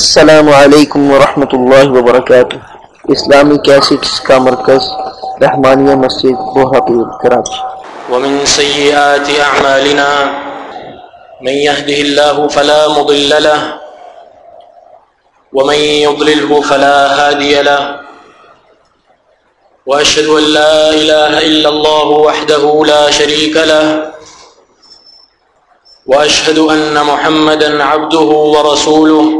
السلام علیکم ورحمۃ اللہ وبرکاتہ۔ اسلامی کیسٹس کا مرکز، رحمانیہ مسجد بوہاپور کراچی ومن سيئات أعمالنا من يهده الله فلا مضل له، ومن يضلله فلا هادي له وأشهد أن لا إله إلا الله وحده لا شريك له وأشهد أن محمدا عبده ورسوله۔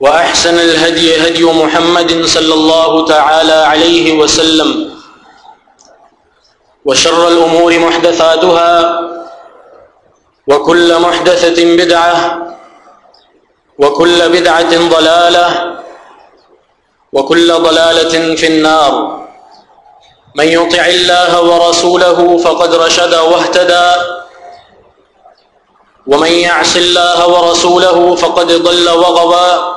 وأحسن الهدي هدي محمد صلى الله تعالى عليه وسلم وشر الأمور محدثاتها وكل محدثة بدعة وكل بدعة ضلالة وكل ضلالة في النار من يطع الله ورسوله فقد رشد واهتدى ومن يعص الله ورسوله فقد ضل وغضى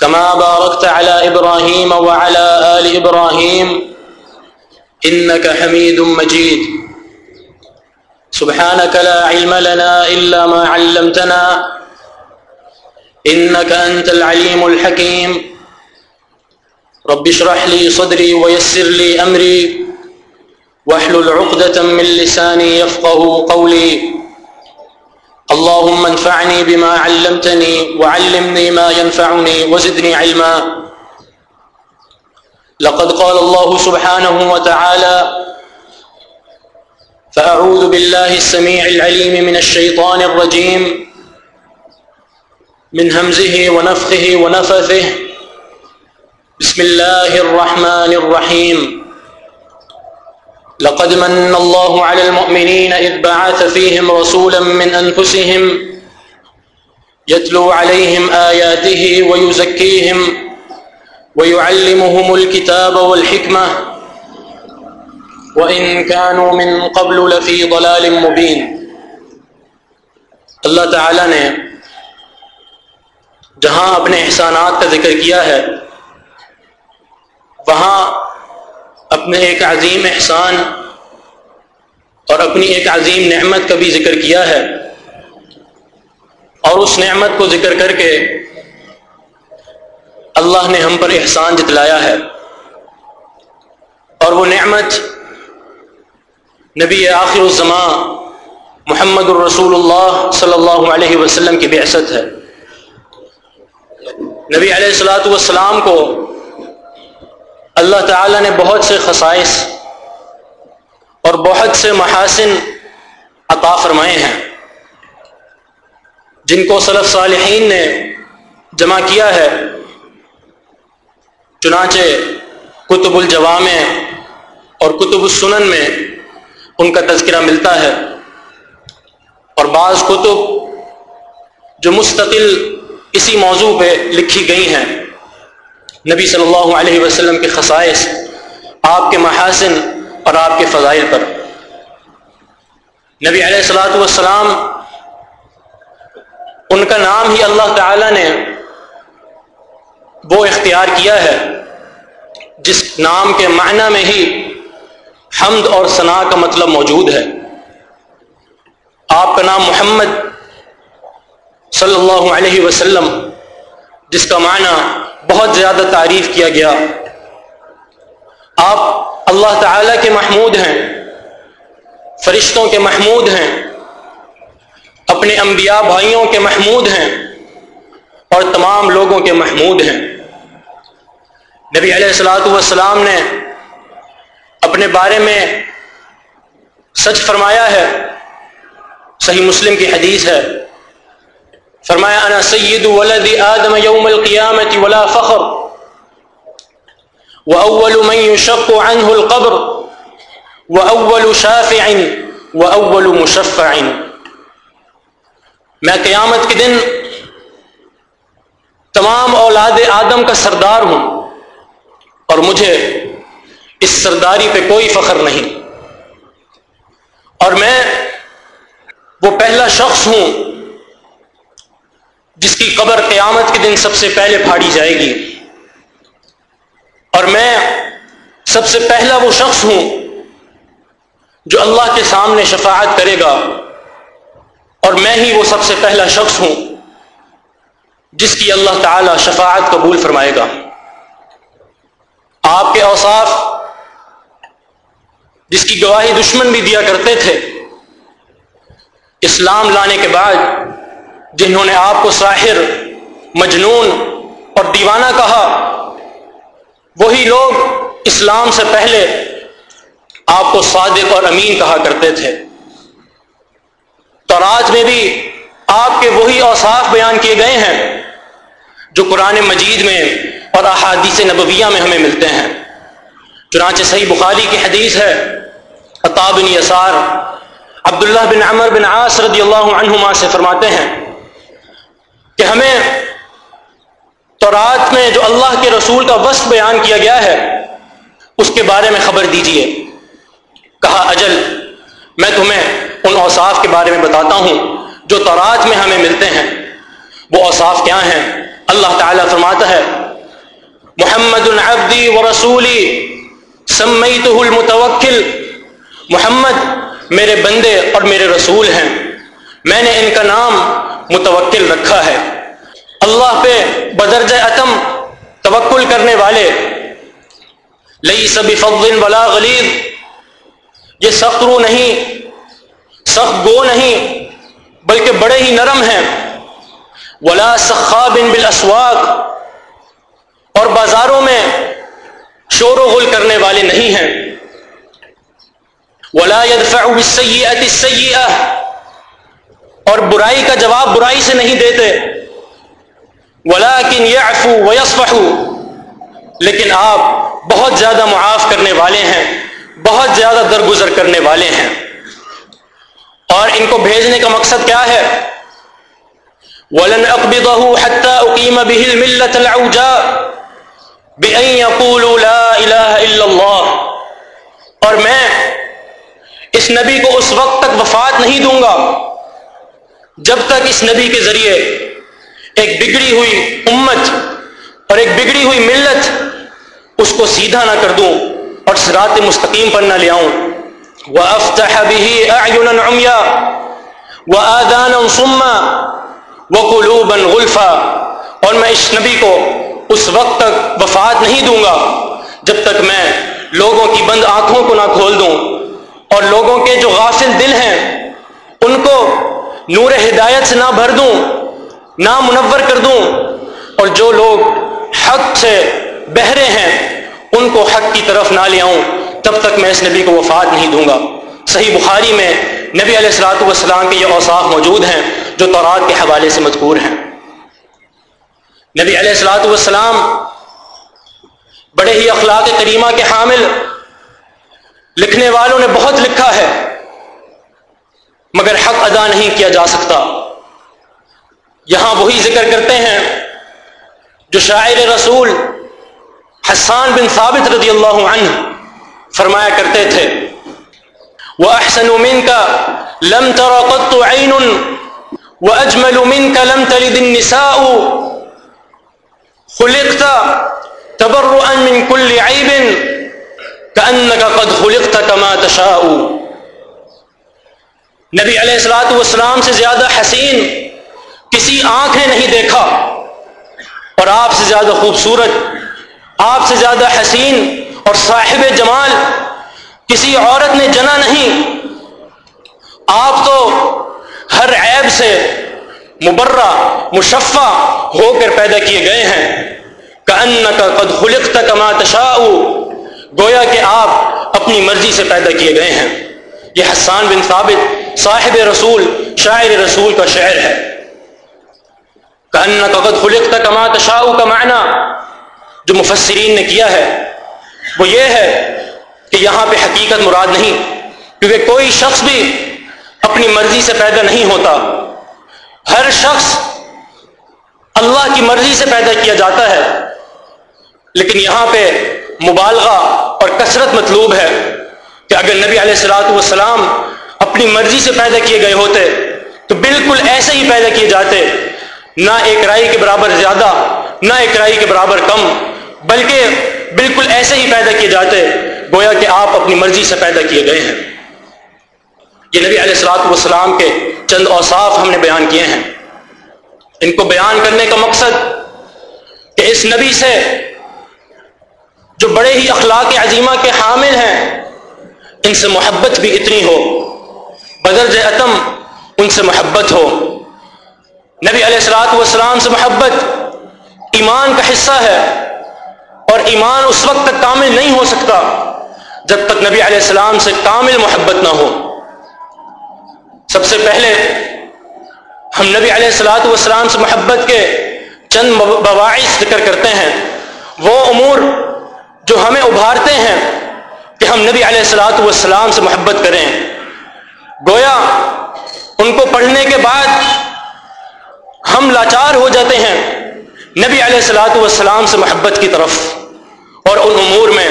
كما باركت على إبراهيم وعلى آل إبراهيم إنك حميد مجيد. سبحانك لا علم لنا إلا ما علمتنا إنك أنت العليم الحكيم. رب اشرح لي صدري ويسر لي أمري واحلل عقدة من لساني يفقه قولي. اللهم انفعني بما علمتني وعلمني ما ينفعني وزدني علما. لقد قال الله سبحانه وتعالى فأعوذ بالله السميع العليم من الشيطان الرجيم، من همزه ونفخه ونفثه. بسم الله الرحمن الرحيم. لقد من الله على المؤمنين إذ بعث فيهم رسولا من أنفسهم يتلو عليهم آياته ويزكيهم ويعلمهم الكتاب والحكمة وإن كانوا من قبل لفي ضلال مبين. اللہ تعالیٰ نے جہاں اپنے احسانات کا ذکر کیا ہے، وہاں اپنے ایک عظیم احسان اور اپنی ایک عظیم نعمت کا بھی ذکر کیا ہے۔ اور اس نعمت کو ذکر کر کے اللہ نے ہم پر احسان جتلایا ہے۔ اور وہ نعمت نبی آخر الزماں محمد الرسول اللہ صلی اللہ علیہ وسلم کی بعثت ہے۔ نبی علیہ السلاۃ والسلام کو اللہ تعالیٰ نے بہت سے خصائص اور بہت سے محاسن عطا فرمائے ہیں۔ جن کو صلف صالحین نے جمع کیا ہے، چنانچہ کتب الجوامع اور کتب السنن میں ان کا تذکرہ ملتا ہے۔ اور بعض کتب جو مستقل اسی موضوع پہ لکھی گئی ہیں۔ نبی صلی اللہ علیہ وسلم کے خصائص، آپ کے محاسن اور آپ کے فضائل پر۔ نبی علیہ السلاۃ والسلام، ان کا نام ہی اللہ تعالی نے وہ اختیار کیا ہے، جس نام کے معنی میں ہی حمد اور ثناء کا مطلب موجود ہے۔ آپ کا نام محمد صلی اللہ علیہ وسلم، جس کا معنی بہت زیادہ تعریف کیا گیا۔ آپ اللہ تعالی کے محمود ہیں، فرشتوں کے محمود ہیں، اپنے انبیاء بھائیوں کے محمود ہیں اور تمام لوگوں کے محمود ہیں۔ نبی علیہ السلاۃ والسلام نے اپنے بارے میں سچ فرمایا ہے۔ صحیح مسلم کی حدیث ہے۔ فرمایا، انا سید ولد آدم یوم القیامت ولا فخر. واول من يشق عنه القبر واول شافع واول مشفع۔ میں قیامت کے دن تمام اولاد آدم کا سردار ہوں اور مجھے اس سرداری پہ کوئی فخر نہیں۔ اور میں وہ پہلا شخص ہوں جس کی قبر قیامت کے دن سب سے پہلے پھاڑی جائے گی۔ اور میں سب سے پہلا وہ شخص ہوں جو اللہ کے سامنے شفاعت کرے گا۔ اور میں ہی وہ سب سے پہلا شخص ہوں جس کی اللہ تعالی شفاعت قبول فرمائے گا۔ آپ کے اوصاف جس کی گواہی دشمن بھی دیا کرتے تھے، اسلام لانے کے بعد جنہوں نے آپ کو ساحر، مجنون اور دیوانہ کہا، وہی لوگ اسلام سے پہلے آپ کو صادق اور امین کہا کرتے تھے۔ تو آج میں بھی آپ کے وہی اوصاف بیان کیے گئے ہیں جو قرآن مجید میں اور احادیث نبویہ میں ہمیں ملتے ہیں۔ چنانچہ صحیح بخاری کی حدیث ہے عطاب بن یسار، عبداللہ بن عمر بن عاص رضی اللہ عنہما سے فرماتے ہیں کہ ہمیں تورات میں جو اللہ کے رسول کا وصف بیان کیا گیا ہے، اس کے بارے میں خبر دیجیے۔ کہا، اجل، میں تمہیں ان اوصاف کے بارے میں بتاتا ہوں جو تورات میں ہمیں ملتے ہیں۔ وہ اوصاف کیا ہیں؟ اللہ تعالیٰ فرماتا ہے، محمد العبدی و رسولی سمیتہ المتوکل۔ محمد میرے بندے اور میرے رسول ہیں۔ میں نے ان کا نام متوکل رکھا ہے۔ اللہ پہ بدرج اتم توکل کرنے والے لئی سب فضل ولا غلیظ یہ سخت رو نہیں، سخت گو نہیں، بلکہ بڑے ہی نرم ہیں۔ ولا سخاب بالاسواق اور بازاروں میں شور و غل کرنے والے نہیں ہیں۔ ولا يدفع بالسيئه السيئه اور برائی کا جواب برائی سے نہیں دیتے۔ ولكن يعفو ويصفح۔ لیکن آپ بہت زیادہ معاف کرنے والے ہیں، بہت زیادہ درگزر کرنے والے ہیں۔ اور ان کو بھیجنے کا مقصد کیا ہے؟ ولن اقبضه حتى اقيم به المله العوجاء لا الا اور میں اس نبی کو اس وقت تک وفات نہیں دوں گا۔ جب تک اس نبی کے ذریعے ایک بگڑی ہوئی امت اور ایک بگڑی ہوئی ملت اس کو سیدھا نہ کر دوں اور سرات مستقیم پر نہ لے آؤں۔ وہ افطح بھی عمیا وہ آدان سما وہ قلوبن غلفا اور میں اس نبی کو اس وقت تک وفات نہیں دوں گا جب تک میں لوگوں کی بند آنکھوں کو نہ کھول دوں اور لوگوں کے جو غافل دل ہیں ان کو نور ہدایت سے نہ بھر دوں، نہ منور کر دوں۔ اور جو لوگ حق سے بہرے ہیں، ان کو حق کی طرف نہ لے آؤں۔ تب تک میں اس نبی کو وفات نہیں دوں گا۔ صحیح بخاری میں نبی علیہ السلاۃ والسلام کے یہ اوصاف موجود ہیں، جو تورات کے حوالے سے مذکور ہیں۔ نبی علیہ السلاۃ والسلام بڑے ہی اخلاق کریمہ کے حامل، لکھنے والوں نے بہت لکھا ہے۔ مگر حق ادا نہیں کیا جا سکتا۔ یہاں وہی ذکر کرتے ہیں جو شاعر رسول حسان بن ثابت رضی اللہ عنہ فرمایا کرتے تھے۔ وہ احسن امین کا لم تر قط عین وأجمل منك لم تلد النساء۔ خلقت تبرؤا من كل عيب كأنك قد خلقت كما تشاء۔ نبی علیہ السلاۃ والسلام سے زیادہ حسین کسی آنکھ نے نہیں دیکھا اور آپ سے زیادہ خوبصورت، آپ سے زیادہ حسین اور صاحب جمال کسی عورت نے جنا نہیں۔ آپ تو ہر عیب سے مبرہ، مشفع ہو کر پیدا کیے گئے ہیں۔ کہ کا قد خلقت کما تشاء، گویا کہ آپ اپنی مرضی سے پیدا کیے گئے ہیں۔ یہ حسان بن ثابت صاحب رسول، شاعر رسول کا شعر ہے۔ کہ قد خلقت کما تشاء کا معنی جو مفسرین نے کیا ہے، وہ یہ ہے کہ یہاں پہ حقیقت مراد نہیں، کیونکہ کوئی شخص بھی اپنی مرضی سے پیدا نہیں ہوتا۔ ہر شخص اللہ کی مرضی سے پیدا کیا جاتا ہے، لیکن یہاں پہ مبالغہ اور کثرت مطلوب ہے۔ کہ اگر نبی علیہ السلاۃ والسلام اپنی مرضی سے پیدا کیے گئے ہوتے تو بالکل ایسے ہی پیدا کیے جاتے، نہ ایک رائی کے برابر زیادہ، نہ ایک رائی کے برابر کم، بلکہ بالکل ایسے ہی پیدا کیے جاتے گویا کہ آپ اپنی مرضی سے پیدا کیے گئے ہیں۔ یہ نبی علیہ السلاط والسلام کے چند اوصاف ہم نے بیان کیے ہیں۔ ان کو بیان کرنے کا مقصد کہ اس نبی سے جو بڑے ہی اخلاق عظیمہ کے حامل ہیں ان سے محبت بھی اتنی ہو بدرج عتم ان سے محبت ہو۔ نبی علیہ السلاط والسلام سے محبت ایمان کا حصہ ہے اور ایمان اس وقت تک کامل نہیں ہو سکتا جب تک نبی علیہ السلام سے کامل محبت نہ ہو۔ سب سے پہلے ہم نبی علیہ السلاۃ والسلام سے محبت کے چند بواعث ذکر کرتے ہیں۔ وہ امور جو ہمیں ابھارتے ہیں کہ ہم نبی علیہ السلاۃ والسلام سے محبت کریں۔ گویا ان کو پڑھنے کے بعد ہم لاچار ہو جاتے ہیں نبی علیہ السلاۃ والسلام سے محبت کی طرف۔ اور ان امور میں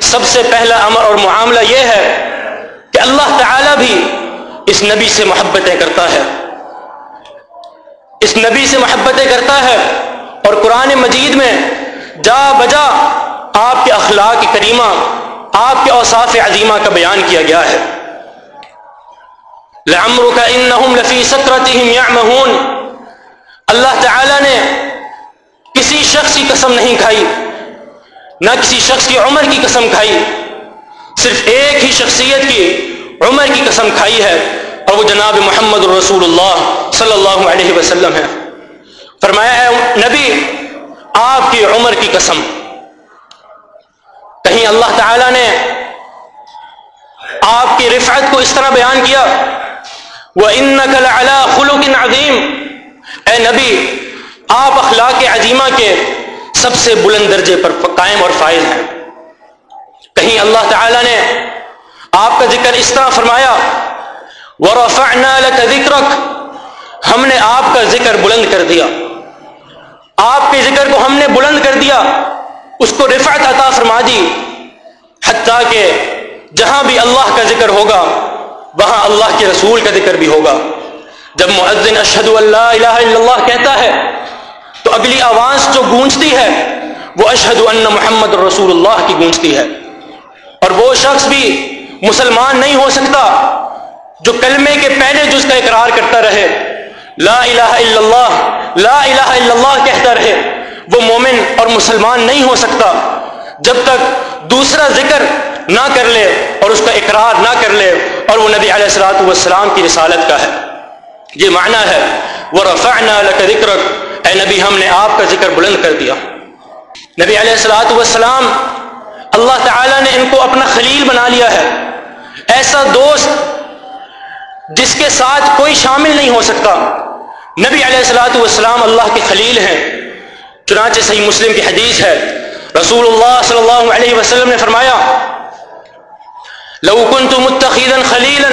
سب سے پہلا امر اور معاملہ یہ ہے کہ اللہ تعالی بھی اس نبی سے محبتیں کرتا ہے۔ اس نبی سے محبتیں کرتا ہے اور قرآن مجید میں جا بجا آپ کے اخلاق کریمہ آپ کے اوصاف عظیمہ کا بیان کیا گیا ہے۔ کا لفی اللہ تعالی نے کسی شخص کی قسم نہیں کھائی، نہ کسی شخص کی عمر کی قسم کھائی، صرف ایک ہی شخصیت کی عمر کی قسم کھائی ہے اور وہ جناب محمد الرسول اللہ صلی اللہ علیہ وسلم ہے۔ فرمایا ہے نبی، آپ کی عمر کی قسم۔ کہیں اللہ تعالی نے آپ کی رفعت کو اس طرح بیان کیا وہ ان نقل خلوق عظیم اے نبی، آپ اخلاق عظیمہ کے سب سے بلند درجے پر قائم اور فائز ہیں۔ کہیں اللہ تعالی نے آپ کا ذکر اس طرح فرمایا، ورفعنا لك ذکرک ہم نے آپ کا ذکر بلند کر دیا۔ آپ کے ذکر کو ہم نے بلند کر دیا۔ اس کو رفعت عطا فرما دی، حتیٰ کہ جہاں بھی اللہ کا ذکر ہوگا، وہاں اللہ کے رسول کا ذکر بھی ہوگا۔ جب معذن اشہد اللہ الہ الا اللہ کہتا ہے، تو اگلی آواز جو گونجتی ہے، وہ اشہد ان محمد رسول اللہ کی گونجتی ہے۔ اور وہ شخص بھی مسلمان نہیں ہو سکتا، جو کلمے کے پہلے جز کا اقرار کرتا رہے، لا الہ الا اللہ، لا الہ الا اللہ کہتا رہے۔ وہ مومن اور مسلمان نہیں ہو سکتا جب تک دوسرا ذکر نہ کر لے اور اس کا اقرار نہ کر لے اور وہ نبی علیہ السلاۃ والسلام کی رسالت کا ہے۔ یہ معنی ہے وہ رفعنا لک ذکرک اے نبی، ہم نے آپ کا ذکر بلند کر دیا۔ نبی علیہ السلاۃ والسلام، اللہ تعالی نے ان کو اپنا خلیل بنا لیا ہے۔ ایسا دوست جس کے ساتھ کوئی شامل نہیں ہو سکتا۔ نبی علیہ السلاۃ والسلام اللہ کے خلیل ہیں۔ چنانچہ صحیح مسلم کی حدیث ہے۔ رسول اللہ صلی اللہ علیہ وسلم نے فرمایا، لو كنت متخذا خليلا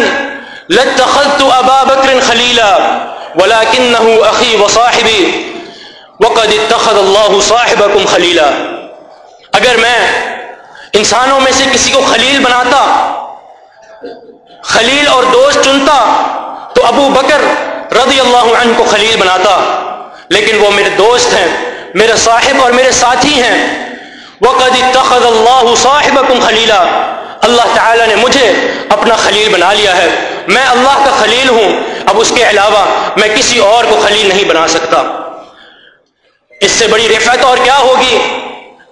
لاتخذت ابا بكر خليلا ولكنه اخي وصاحبي وقد اتخذ الله صاحبكم خليلا اگر میں انسانوں میں سے کسی کو خلیل بناتا، خلیل اور دوست چنتا، تو ابو بکر رضی اللہ عنہ کو خلیل بناتا، لیکن وہ میرے دوست ہیں۔ میرے صاحب اور میرے ساتھی ہیں۔ وقد اتخذ اللہ صاحبکم خلیلا اللہ تعالیٰ نے مجھے اپنا خلیل بنا لیا ہے۔ میں اللہ کا خلیل ہوں۔ اب اس کے علاوہ میں کسی اور کو خلیل نہیں بنا سکتا۔ اس سے بڑی رفعت اور کیا ہوگی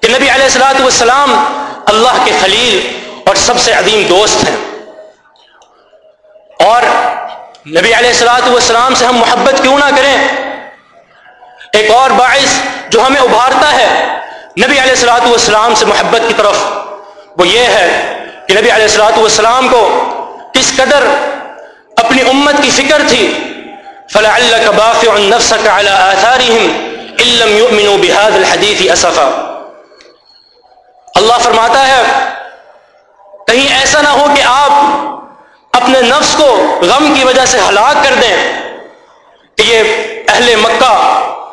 کہ نبی علیہ السلاۃ والسلام اللہ کے خلیل اور سب سے عظیم دوست ہیں۔ اور نبی علیہ السلاۃ والسلام سے ہم محبت کیوں نہ کریں؟ ایک اور باعث جو ہمیں ابھارتا ہے نبی علیہ السلاۃ والسلام سے محبت کی طرف، وہ یہ ہے کہ نبی علیہ السلاۃ والسلام کو کس قدر اپنی امت کی فکر تھی فلاں اللہ باقی النفس کا اعلیٰ علم اللہ فرماتا ہے، کہیں ایسا نہ ہو کہ آپ اپنے نفس کو غم کی وجہ سے ہلاک کر دیں کہ یہ اہل مکہ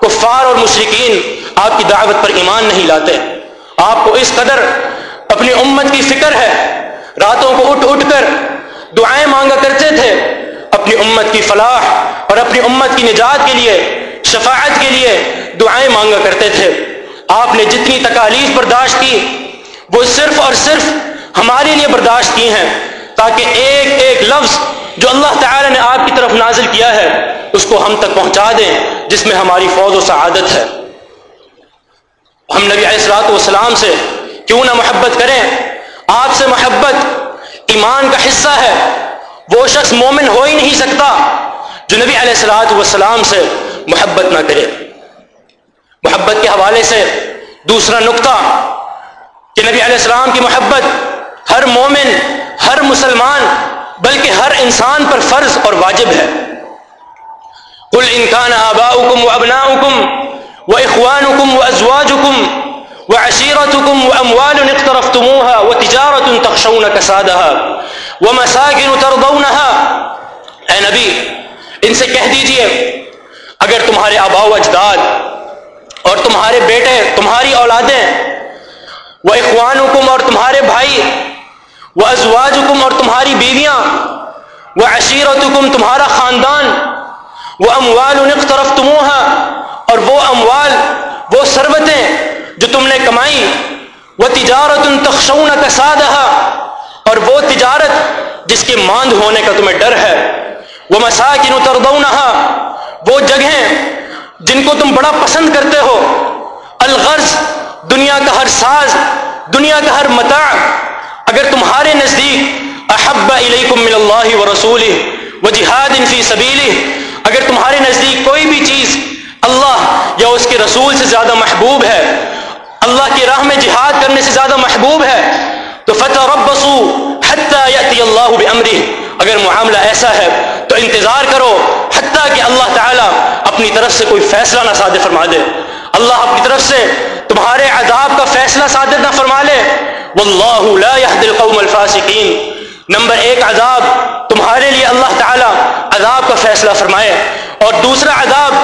کفار اور مشرقین آپ کی دعوت پر ایمان نہیں لاتے۔ آپ کو اس قدر اپنی امت کی فکر ہے، راتوں کو اٹھ اٹھ کر دعائیں مانگا کرتے تھے۔ اپنی امت کی فلاح اور اپنی امت کی نجات کے لیے، شفاعت کے لیے دعائیں مانگا کرتے تھے۔ آپ نے جتنی تکالیف برداشت کی، وہ صرف اور صرف ہمارے لیے برداشت کی ہیں، تاکہ ایک ایک لفظ جو اللہ تعالی نے آپ کی طرف نازل کیا ہے اس کو ہم تک پہنچا دیں جس میں ہماری فوج و سعادت ہے۔ ہم نبی علیہ السلاۃ والسلام سے کیوں نہ محبت کریں؟ آپ سے محبت ایمان کا حصہ ہے۔ وہ شخص مومن ہو ہی نہیں سکتا جو نبی علیہ السلاۃ والسلام سے محبت نہ کرے۔ محبت کے حوالے سے دوسرا نقطہ کہ نبی علیہ السلام کی محبت ہر مومن، ہر مسلمان، بلکہ ہر انسان پر فرض اور واجب ہے۔ ازواج حکم و عشیرت حکم و اموال اخترف تموہا و تجارت تخشون کسادہ و مساکن ترضونہا اے نبی، ان سے کہہ دیجیے، اگر تمہارے آبا و اجداد اور تمہارے بیٹے، تمہاری اولادیں وہ اخوان حکم اور تمہارے بھائی وہ ازواج حکم اور تمہاری بیویاں وہ عشیرت حکم تمہارا خاندان وہ اموال انق طرف اور وہ اموال، وہ سربتیں جو تم نے کمائی، وہ تجارت ان تخشون کا سادہ اور وہ تجارت جس کے ماند ہونے کا تمہیں ڈر ہے۔ وہ مساکن اتردونہا وہ جگہیں جن کو تم بڑا پسند کرتے ہو۔ الغرض، دنیا کا ہر ساز، دنیا کا ہر متاع، اگر تمہارے نزدیک احب علیکم من اللہ و رسول و جہاد فی سبیلی اگر تمہارے نزدیک کوئی بھی چیز اللہ یا اس کے رسول سے زیادہ محبوب ہے، اللہ کی راہ میں جہاد کرنے سے زیادہ محبوب ہے، تو فتح ربسو حتی یأتی اللہ بامرہ اگر معاملہ ایسا ہے، تو انتظار کرو حتیٰ کہ اللہ تعالیٰ اپنی طرف سے کوئی فیصلہ نہ صادر فرما دے۔ اللہ اپنی طرف سے تمہارے عذاب کا فیصلہ صادر نہ فرما لے۔ واللہ لا يهد القوم الفاسقین نمبر ایک عذاب تمہارے لیے اللہ تعالیٰ عذاب کا فیصلہ فرمائے اور دوسرا عذاب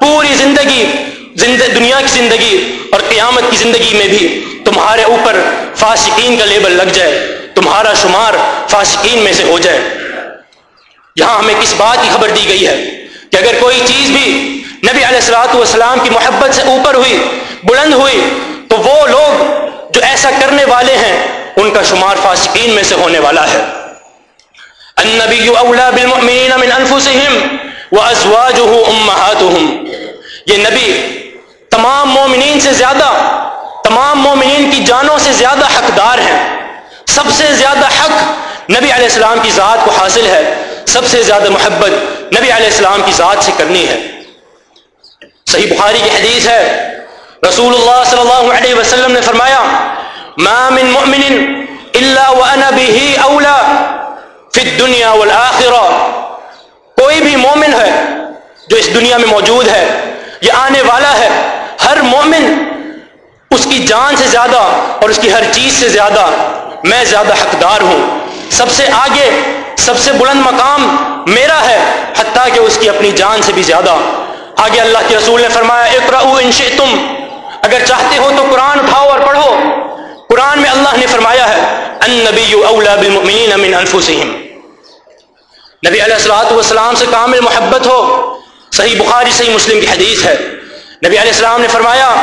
پوری زندگی دنیا کی زندگی اور قیامت کی زندگی میں بھی تمہارے اوپر فاسقین کا لیبل لگ جائے، تمہارا شمار فاسقین میں سے ہو جائے۔ یہاں ہمیں کس بات کی خبر دی گئی ہے کہ اگر کوئی چیز بھی نبی علیہ السلاۃ والسلام کی محبت سے اوپر ہوئی، بلند ہوئی، تو وہ لوگ جو ایسا کرنے والے ہیں، ان کا شمار فاسقین میں سے ہونے والا ہے۔ النبی اولا بالمؤمنین من انفسهم وازواجه امهاتهم یہ نبی تمام مومنین سے زیادہ، تمام مومنین کی جانوں سے زیادہ حقدار ہیں۔ سب سے زیادہ حق نبی علیہ السلام کی ذات کو حاصل ہے۔ سب سے زیادہ محبت نبی علیہ السلام کی ذات سے کرنی ہے۔ صحیح بخاری کی حدیث ہے۔ رسول اللہ صلی اللہ علیہ وسلم نے فرمایا، ما من مؤمن الا وانا به اولا فی الدنیا والآخرہ۔ کوئی بھی مومن ہے جو اس دنیا میں موجود ہے یہ آنے والا ہے، ہر مومن اس کی جان سے زیادہ اور اس کی ہر چیز سے زیادہ میں زیادہ حقدار ہوں۔ سب سے آگے، سب سے بلند مقام میرا ہے، حتیٰ کہ اس کی اپنی جان سے بھی زیادہ۔ آگے اللہ کے رسول نے فرمایا، اقرأو ان تم اگر چاہتے ہو تو قرآن اٹھاؤ اور پڑھو۔ قرآن میں اللہ نے فرمایا ہے، النبی اولا بالمؤمنین من انفسهم۔ نبی علیہ السلاۃ والسلام سے کامل محبت ہو۔ صحیح بخاری، صحیح مسلم کی حدیث ہے۔ نبی علیہ السلام نے فرمایا،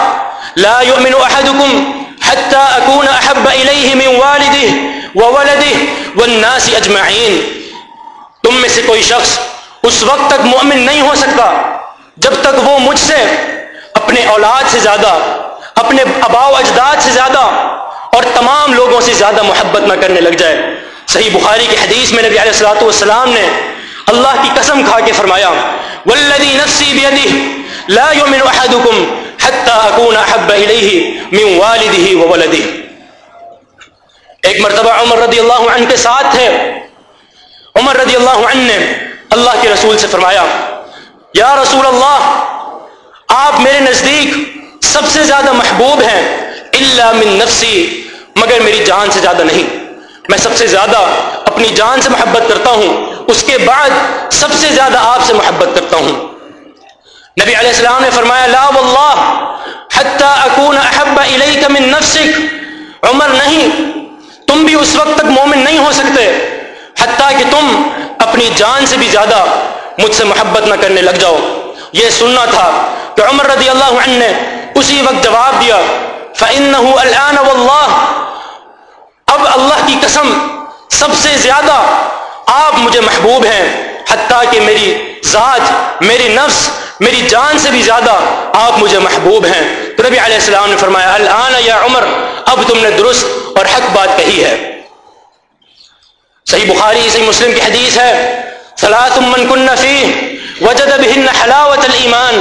لا يؤمن احدكم حتى اكون احب اليه من والده وولده والناس اجمعين تم میں سے کوئی شخص اس وقت تک مؤمن نہیں ہو سکتا جب تک وہ مجھ سے اپنے اولاد سے زیادہ، اپنے اباؤ اجداد سے زیادہ اور تمام لوگوں سے زیادہ محبت نہ کرنے لگ جائے۔ صحیح بخاری کی حدیث میں نبی علیہ السلاۃ والسلام نے اللہ کی قسم کھا کے فرمایا، والذی نفسی بیدہ لا یؤمن احدکم حتی اکون احب الیہ من والدہ وولدہ ایک مرتبہ عمر رضی اللہ عنہ کے ساتھ تھے۔ عمر رضی اللہ عنہ نے اللہ کے رسول سے فرمایا، یا رسول اللہ، آپ میرے نزدیک سب سے زیادہ محبوب ہیں اللہ من نفسی، مگر میری جان سے زیادہ نہیں۔ میں سب سے زیادہ اپنی جان سے محبت کرتا ہوں، اس کے بعد سب سے زیادہ آپ سے محبت کرتا ہوں۔ نبی علیہ السلام نے فرمایا، لا واللہ، حتی اکون احب الیک من نفسک۔ عمر نہیں، تم بھی اس وقت تک مومن نہیں ہو سکتے، حتیٰ کہ تم اپنی جان سے بھی زیادہ مجھ سے محبت نہ کرنے لگ جاؤ۔ یہ سننا تھا کہ عمر رضی اللہ عنہ نے اسی وقت جواب دیا، فَإِنَّهُ الْآنَ وَاللَّهِ اب اللہ کی قسم سب سے زیادہ آپ مجھے محبوب ہیں، حتیٰ کہ میری ذات، میری نفس، میری جان سے بھی زیادہ آپ مجھے محبوب ہیں۔ تو نبی علیہ السلام نے فرمایا، الان یا عمر، اب تم نے درست اور حق بات کہی ہے۔ صحیح بخاری، صحیح مسلم کی حدیث ہے ثلاث من كن فيه وجد بهن حلاوة الإيمان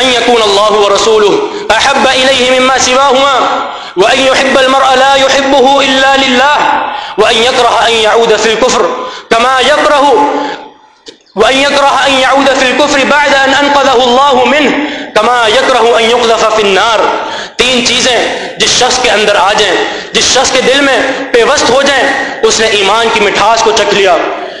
أن يكون الله ورسوله أحب إليه مما سواهما وأن يحب المرء لا يحبه إلا لله وأن يكره أن يعود في الكفر كما يكره وأن يكره أن يعود في الكفر بعد أن أنقذه الله منه كما يكره أن يقذف في النار تین چیزیں جس شخص کے اندر آ جائیں، جس شخص کے دل میں پیوست ہو جائیں، اس نے ایمان کی مٹھاس کو چکھ لیا۔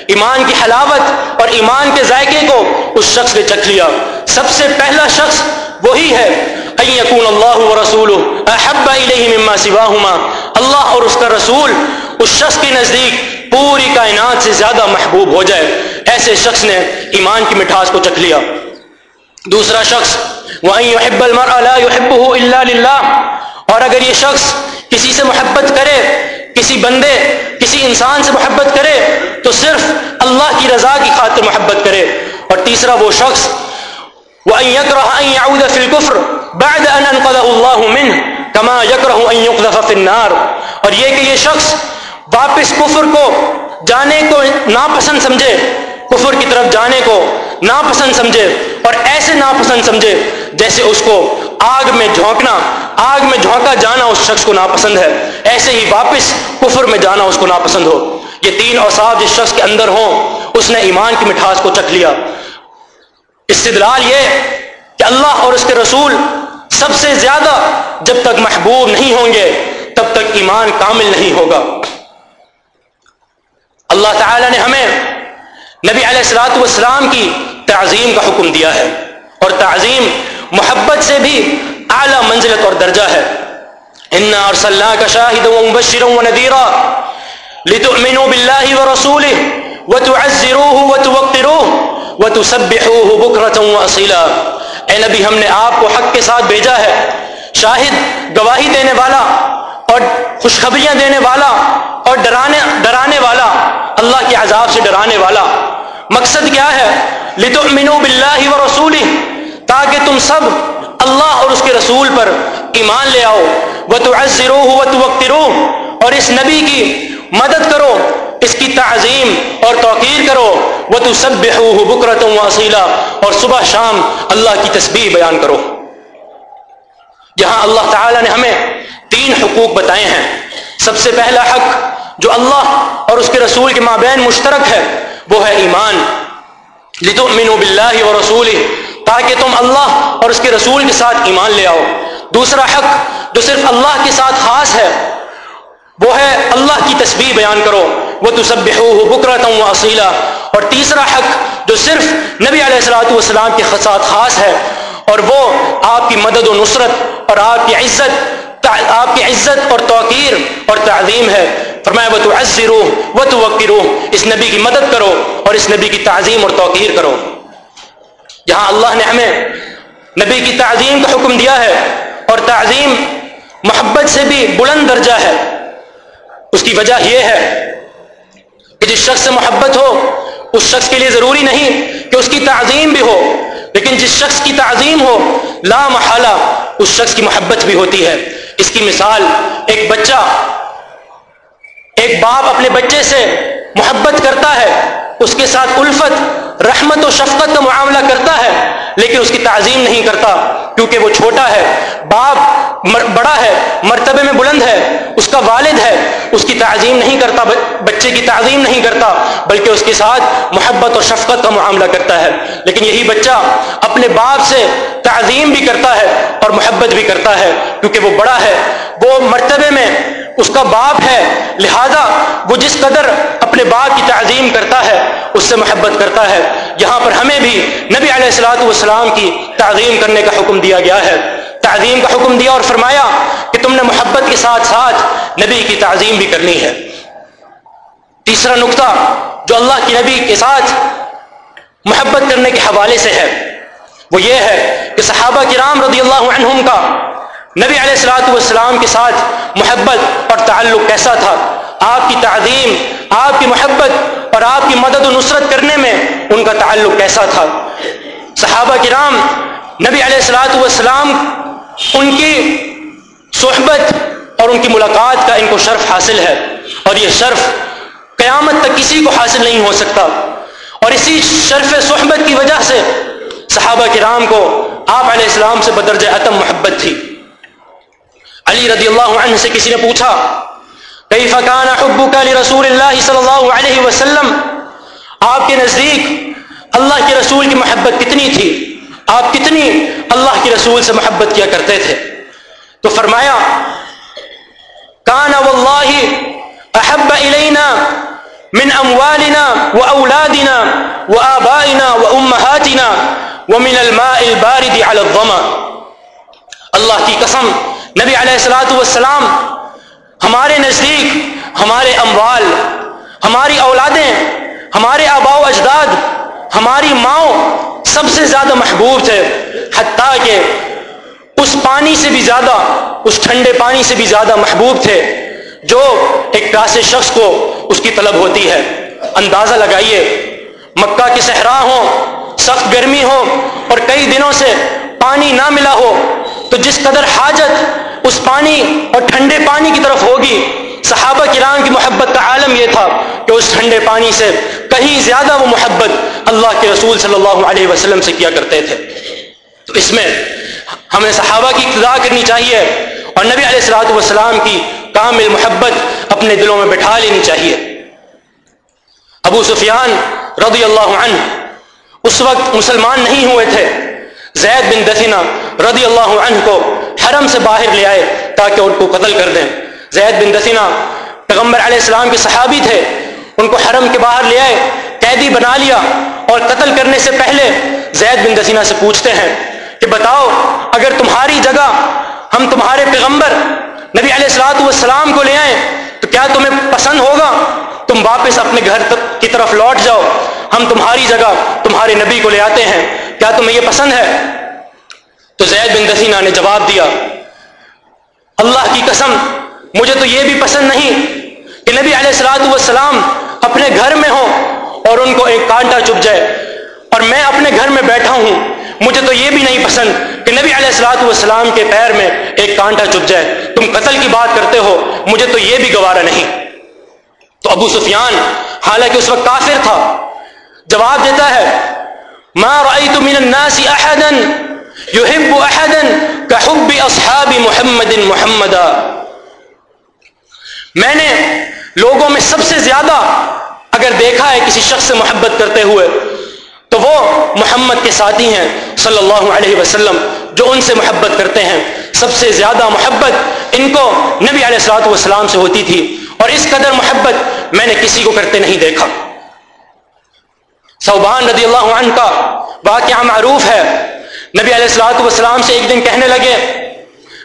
ایمان کی حلاوت اور ایمان کے ذائقے کو اس شخص نے چکھ لیا۔ سب سے پہلا شخص وہی ہے یقون اللہ و رسول احب اليه مما سواہما اللہ اور اس کا رسول اس شخص کے نزدیک پوری کائنات سے زیادہ محبوب ہو جائے. ایسے شخص نے ایمان کی مٹھاس کو چکھ لیا. دوسرا شخص، وَأَن الْمَرْءَ لَا يُحِبُّهُ إِلَّا لِلَّهِ. اور اگر یہ شخص کسی سے محبت کرے، کسی بندے، کسی انسان سے محبت کرے، تو صرف اللہ کی رضا کی خاطر محبت کرے. اور تیسرا وہ شخص وَأَن يَكْرَهَ أَن يَعُودَ فِي الْكُفْرِ بَعْدَ أَنْ أَنْقَذَهُ اللَّهُ مِنْهُ كَمَا يَكْرَهُ أَن يُقْذَفَ فِي النَّارِ اور یہ کہ یہ شخص واپس کفر کو جانے کو ناپسند سمجھے، کفر کی طرف جانے کو ناپسند سمجھے اور ایسے ناپسند سمجھے جیسے اس کو آگ میں جھونکنا، آگ میں جھونکا جانا اس شخص کو ناپسند ہے، ایسے ہی واپس کفر میں جانا اس کو ناپسند ہو۔ یہ تین اوساف جس شخص کے اندر ہوں، اس نے ایمان کی مٹھاس کو چکھ لیا۔ استدلال یہ کہ اللہ اور اس کے رسول سب سے زیادہ جب تک محبوب نہیں ہوں گے، تب تک ایمان کامل نہیں ہوگا۔ اللہ تعالی نے ہمیں نبی علیہ السلاۃ والسلام کی تعظیم کا حکم دیا ہے اور تعظیم محبت سے بھی اعلیٰ منزلت اور درجہ ہے۔ انا ارسلناک شاہدا ومبشرا ونذیرا لتؤمنوا بالله ورسوله وتعزروه وتوقروه وتسبحوه بكرة واصيلا اے نبی، ہم نے آپ کو حق کے ساتھ بھیجا ہے۔ شاہد، گواہی دینے والا اور خوشخبریاں دینے والا اور ڈرانے ڈرانے والا۔ اللہ کے عذاب سے ڈرانے والا۔ مقصد کیا ہے؟ لتؤمنوا بالله ورسوله تاکہ تم سب اللہ اور اس کے رسول پر ایمان لے آؤ۔ وہ تو اور اس نبی کی مدد کرو۔ اس کی تعظیم اور توقیر کرو۔ وہ تو سب بکرت وسیلہ اور صبح شام اللہ کی تسبیح بیان کرو۔ یہاں اللہ تعالی نے ہمیں تین حقوق بتائے ہیں۔ سب سے پہلا حق جو اللہ اور اس کے رسول کے مابین مشترک ہے، وہ ہے ایمان۔ لتؤمنوا باللہ ورسولہ تاکہ تم اللہ اور اس کے رسول کے ساتھ ایمان لے آؤ۔ دوسرا حق جو صرف اللہ کے ساتھ خاص ہے، وہ ہے اللہ کی تسبیح بیان کرو۔ وہ تو سب بکرت اصیلا اور تیسرا حق جو صرف نبی علیہ السلاۃ والسلام کے ساتھ خاص ہے، اور وہ آپ کی مدد و نصرت اور آپ کی عزت آپ کی عزت اور توقیر اور تعظیم ہے۔ فرمایا وہ تو عزر وہ تو اس نبی کی مدد کرو اور اس نبی کی تعظیم اور توقیر کرو۔ یہاں اللہ نے ہمیں نبی کی تعظیم کا حکم دیا ہے، اور تعظیم محبت سے بھی بلند درجہ ہے۔ اس کی وجہ یہ ہے کہ جس شخص سے محبت ہو، اس شخص کے لیے ضروری نہیں کہ اس کی تعظیم بھی ہو، لیکن جس شخص کی تعظیم ہو، لا محالہ اس شخص کی محبت بھی ہوتی ہے۔ اس کی مثال، ایک بچہ، ایک باپ اپنے بچے سے محبت کرتا ہے، اس کے ساتھ الفت، رحمت و شفقت کا معاملہ کرتا ہے، لیکن اس کی تعظیم نہیں کرتا۔ کیونکہ وہ چھوٹا ہے، باپ بڑا ہے، مرتبے میں بلند ہے، اس کا والد ہے، اس کی تعظیم نہیں کرتا بچے کی تعظیم نہیں کرتا، بلکہ اس کے ساتھ محبت اور شفقت کا معاملہ کرتا ہے۔ لیکن یہی بچہ اپنے باپ سے تعظیم بھی کرتا ہے اور محبت بھی کرتا ہے، کیونکہ وہ بڑا ہے۔ وہ مرتبے میں اس کا باپ ہے۔ لہذا وہ جس قدر اپنے باپ کی تعظیم کرتا ہے، اس سے محبت کرتا ہے۔ یہاں پر ہمیں بھی نبی علیہ السلاۃ والسلام کی تعظیم کرنے کا حکم دیا گیا ہے۔ تعظیم کا حکم دیا اور فرمایا کہ تم نے محبت کے ساتھ ساتھ نبی کی تعظیم بھی کرنی ہے۔ تیسرا نقطہ جو اللہ کی نبی کے ساتھ محبت کرنے کے حوالے سے ہے، وہ یہ ہے کہ صحابہ کرام رضی اللہ عنہم کا نبی علیہ السلاۃ والسلام کے ساتھ محبت اور تعلق کیسا تھا؟ آپ کی تعظیم، آپ کی محبت اور آپ کی مدد و نصرت کرنے میں ان کا تعلق کیسا تھا؟ صحابہ کرام، نبی علیہ السلاۃ والسلام ان کی صحبت اور ان کی ملاقات کا ان کو شرف حاصل ہے اور یہ شرف قیامت تک کسی کو حاصل نہیں ہو سکتا۔ اور اسی شرف صحبت کی وجہ سے صحابہ کرام کو آپ علیہ السلام سے بدرج عتم محبت تھی۔ علی رضی اللہ عنہ سے کسی نے پوچھا کئی فقان حبک لرسول اللہ صلی اللہ علیہ وسلم آپ کے نزدیک اللہ کے رسول کی محبت کتنی تھی آپ کتنی اللہ کے رسول سے محبت کیا کرتے تھے تو فرمایا کان واللہ احب الینا من اموالنا واولادنا وآبائنا وامہاتنا ومن الماء البارد على الظما اللہ کی قسم نبی علیہ السلاۃ والسلام ہمارے نزدیک، ہمارے اموال، ہماری اولادیں، ہمارے آبا و اجداد، ہماری ماؤں سب سے زیادہ محبوب تھے۔ حتیٰ کہ اس پانی سے بھی زیادہ، اس ٹھنڈے پانی سے بھی زیادہ محبوب تھے، جو ایک پیاسے شخص کو اس کی طلب ہوتی ہے۔ اندازہ لگائیے، مکہ کی صحرا ہو سخت گرمی ہو اور کئی دنوں سے پانی نہ ملا ہو تو جس قدر حاجت اس پانی اور ٹھنڈے پانی کی طرف ہوگی، صحابہ کرام کی محبت کا عالم یہ تھا کہ اس ٹھنڈے پانی سے کہیں زیادہ وہ محبت اللہ کے رسول صلی اللہ علیہ وسلم سے کیا کرتے تھے۔ تو اس میں ہمیں صحابہ کی ابتدا کرنی چاہیے اور نبی علیہ السلاۃ والسلام کی کامل محبت اپنے دلوں میں بٹھا لینی چاہیے۔ ابو سفیان رضی اللہ عنہ اس وقت مسلمان نہیں ہوئے تھے۔ زید بن دفینہ رضی اللہ عنہ کو حرم سے باہر لے آئے تاکہ ان کو قتل کر دیں۔ زید بن دفینہ پیغمبر علیہ السلام کے صحابی تھے۔ ان کو حرم کے باہر لے آئے، قیدی بنا لیا اور قتل کرنے سے پہلے زید بن دسینہ سے پوچھتے ہیں کہ بتاؤ، اگر تمہاری جگہ ہم تمہارے پیغمبر نبی علیہ السلاۃ والسلام کو لے آئیں تو کیا تمہیں پسند ہوگا؟ تم واپس اپنے گھر کی طرف لوٹ جاؤ۔ ہم تمہاری جگہ، تمہارے نبی کو لے آتے ہیں۔ کیا تمہیں یہ پسند ہے؟ تو زید بن دسینہ نے جواب دیا، اللہ کی قسم، مجھے تو یہ بھی پسند نہیں کہ نبی علیہ السلاۃ والسلام اپنے گھر میں ہوں اور ان کو ایک کانٹا چپ جائے۔ اور میں اپنے گھر میں بیٹھا ہوں، مجھے تو یہ بھی نہیں پسند کہ نبی علیہ السلاۃ والسلام کے پیر میں ایک کانٹا چپ جائے، تم قتل کی بات کرتے ہو، مجھے تو یہ بھی گوارا نہیں۔ تو ابو سفیان، حالانکہ اس وقت کافر تھا، جواب دیتا ہے، ما رأيت من الناس احدا يحب احدا كحب اصحاب محمد محمدا. میں نے لوگوں میں سب سے زیادہ اگر دیکھا ہے کسی شخص سے محبت کرتے ہوئے تو وہ محمد کے ساتھی ہیں صلی اللہ علیہ وسلم جو ان سے محبت کرتے ہیں۔ سب سے زیادہ محبت ان کو نبی علیہ السلاۃ والسلام سے ہوتی تھی اور اس قدر محبت میں نے کسی کو کرتے نہیں دیکھا۔ صوبان رضی اللہ عنہ کا واقعہ معروف ہے۔ نبی علیہ السلاۃ والسلام سے ایک دن کہنے لگے،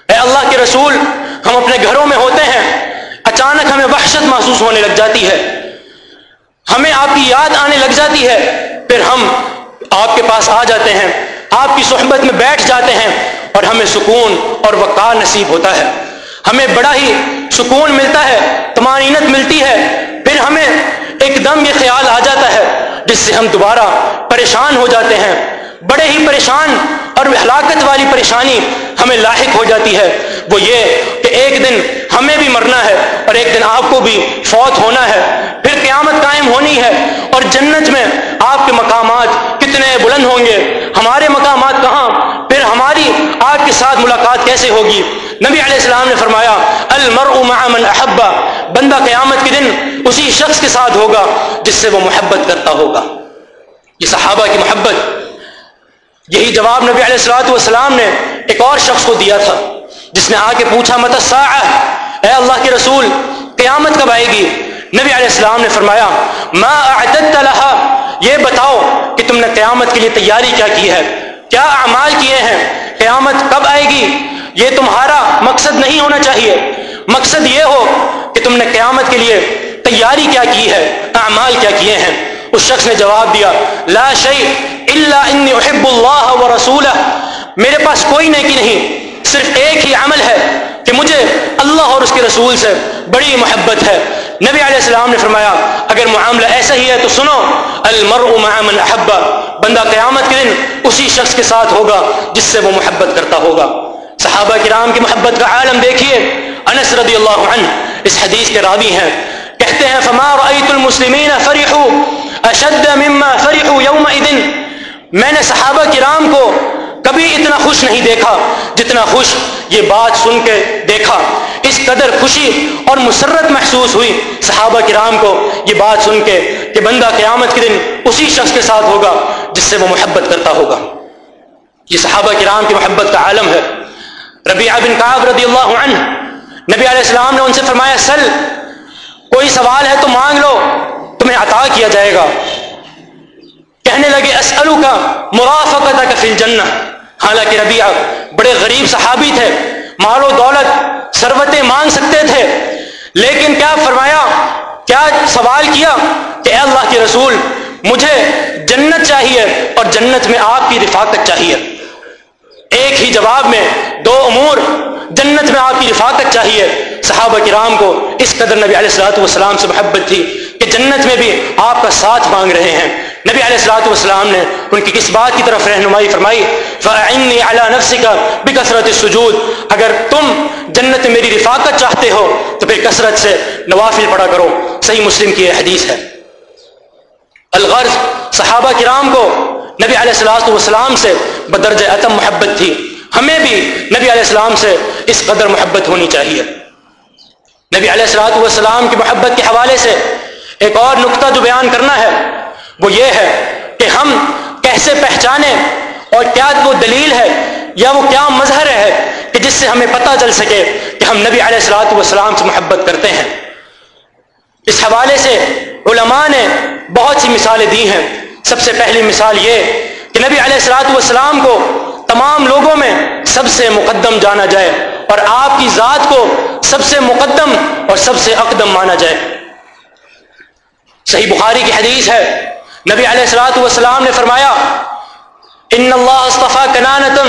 اے اللہ کے رسول، ہم اپنے گھروں میں ہوتے ہیں، اچانک ہمیں وحشت محسوس ہونے لگ جاتی ہے۔ ہمیں آپ کی یاد آنے لگ جاتی ہے۔ پھر ہم آپ کے پاس آ جاتے ہیں، آپ کی صحبت میں بیٹھ جاتے ہیں اور ہمیں سکون اور وقار نصیب ہوتا ہے۔ ہمیں بڑا ہی سکون ملتا ہے تمانینت ملتی ہے، پھر ہمیں ایک دم یہ خیال آ جاتا ہے، جس سے ہم دوبارہ پریشان ہو جاتے ہیں۔ بڑے ہی پریشان اور ہلاکت والی پریشانی ہمیں لاحق ہو جاتی ہے۔ وہ یہ کہ ایک دن ہمیں بھی مرنا ہے اور ایک دن آپ کو بھی فوت ہونا ہے۔ پھر قیامت قائم ہونی ہے اور جنت میں آپ کے مقامات کتنے بلند ہوں گے۔ ہمارے مقامات کہاں؟ پھر ہماری آپ کے ساتھ ملاقات کیسے ہوگی؟ نبی علیہ السلام نے فرمایا، المرء مع من احبا بندہ قیامت کے دن اسی شخص کے ساتھ ہوگا جس سے وہ محبت کرتا ہوگا۔ یہ صحابہ کی محبت یہی جواب نبی علیہ السلاۃ والسلام نے ایک اور شخص کو دیا تھا، جس نے آ کے پوچھا مت اے اللہ کے رسول، قیامت کب آئے گی؟ نبی علیہ السلام نے فرمایا، ما اعددت لها؟ یہ بتاؤ کہ تم نے قیامت کے لیے تیاری کیا کی ہے؟ کیا اعمال کیے ہیں؟ قیامت کب آئے گی؟ یہ تمہارا مقصد نہیں ہونا چاہیے۔ مقصد یہ ہو کہ تم نے قیامت کے لیے تیاری کیا کی ہے، اعمال کیا کیے ہیں۔ اس شخص نے جواب دیا، لا شیء الا انی احب اللہ و میرے پاس کوئی نیکی نہیں، صرف ایک ہی عمل ہے کہ مجھے اللہ اور اس کے رسول سے بڑی محبت ہے۔ نبی علیہ السلام نے فرمایا، اگر معاملہ ایسا ہی ہے تو سنو، المرء مع من احب۔ بندہ قیامت کے دن اسی شخص کے ساتھ ہوگا جس سے وہ محبت کرتا ہوگا۔ صحابہ کرام کی محبت کا عالم دیکھیے، انس رضی اللہ عنہ اس حدیث کے راوی ہیں۔ کہتے ہیں، فما رأيت المسلمین فرحوا۔ اشد مما فرحوا يومئذ میں نے صحابہ کرام کو کبھی اتنا خوش نہیں دیکھا جتنا خوش یہ بات سن کے دیکھا. اس قدر خوشی اور مسرت محسوس ہوئی صحابہ کرام کو یہ بات سن کے کہ بندہ قیامت کے دن اسی شخص کے ساتھ ہوگا جس سے وہ محبت کرتا ہوگا. یہ صحابہ کرام کی محبت کا عالم ہے. ربیعہ بن کعب رضی اللہ عنہ، نبی علیہ السلام نے ان سے فرمایا سل کوئی سوال ہے تو مانگ لو۔ تمہیں عطا کیا جائے گا۔ کہنے لگے اسلو کا مرافقت کا فی الجنہ۔ حالانکہ ربیعہ بڑے غریب صحابی تھے، مال و دولت سروتیں مانگ سکتے تھے۔ لیکن کیا فرمایا؟ کیا سوال کیا کہ اے اللہ کے رسول، مجھے جنت چاہیے اور جنت میں آپ کی رفاقت چاہیے۔ ایک ہی جواب میں، دو امور، جنت میں آپ کی رفاقت چاہیے۔ صحابہ کرام کو اس قدر نبی علیہ السلاۃ والسلام سے محبت تھی۔ کہ جنت میں بھی آپ کا ساتھ مانگ رہے ہیں۔ نبی علیہ السلاۃ والسلام نے ان کی کس بات کی طرف رہنمائی فرمائی؟ فعنی کا بھی کثرت سجود اگر تم جنت میری رفاقت چاہتے ہو، تو پھر کثرت سے نوافل پڑا کرو۔ صحیح مسلم کی یہ حدیث ہے۔ الغرض صحابہ کرام کو نبی علیہ السلاۃ والسلام سے بدرج عتم محبت تھی۔ ہمیں بھی نبی علیہ السلام سے اس قدر محبت ہونی چاہیے۔ نبی علیہ السلاۃ والسلام کی محبت کے حوالے سے ایک اور نقطہ جو بیان کرنا ہے، وہ یہ ہے کہ ہم کیسے پہچانے اور کیا وہ دلیل ہے یا وہ کیا مظہر ہے کہ جس سے ہمیں پتہ چل سکے کہ ہم نبی علیہ السلاۃ والسلام سے محبت کرتے ہیں۔ اس حوالے سے علماء نے بہت سی مثالیں دی ہیں۔ سب سے پہلی مثال یہ کہ نبی علیہ السلاۃ والسلام کو تمام لوگوں میں سب سے مقدم جانا جائے اور آپ کی ذات کو سب سے مقدم اور سب سے اقدم مانا جائے۔ صحیح بخاری کی حدیث ہے۔ نبی علیہ السلاۃ والسلام نے فرمایا، ان اللہ اصطفیٰ کنانتم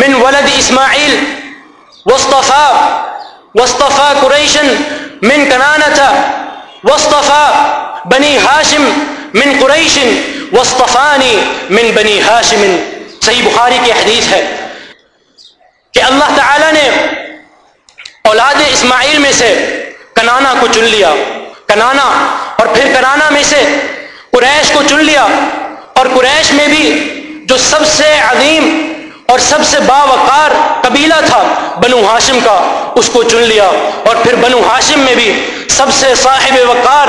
من ولد اسماعیل وصطفیٰ وصطفیٰ قریشن من کنانتا وصطفیٰ بنی ہاشم من قریشن وصطفانی من بنی ہاشم۔ صحیح بخاری کی حدیث ہے کہ اللہ تعالی نے اولاد اسماعیل میں سے کنانا کو چن لیا۔ کنانا اور پھر کنانا میں سے قریش کو چن لیا اور قریش میں بھی جو سب سے عظیم اور سب سے باوقار قبیلہ تھا بنو ہاشم کا، اس کو چن لیا اور پھر بنو ہاشم میں بھی سب سے صاحب وقار،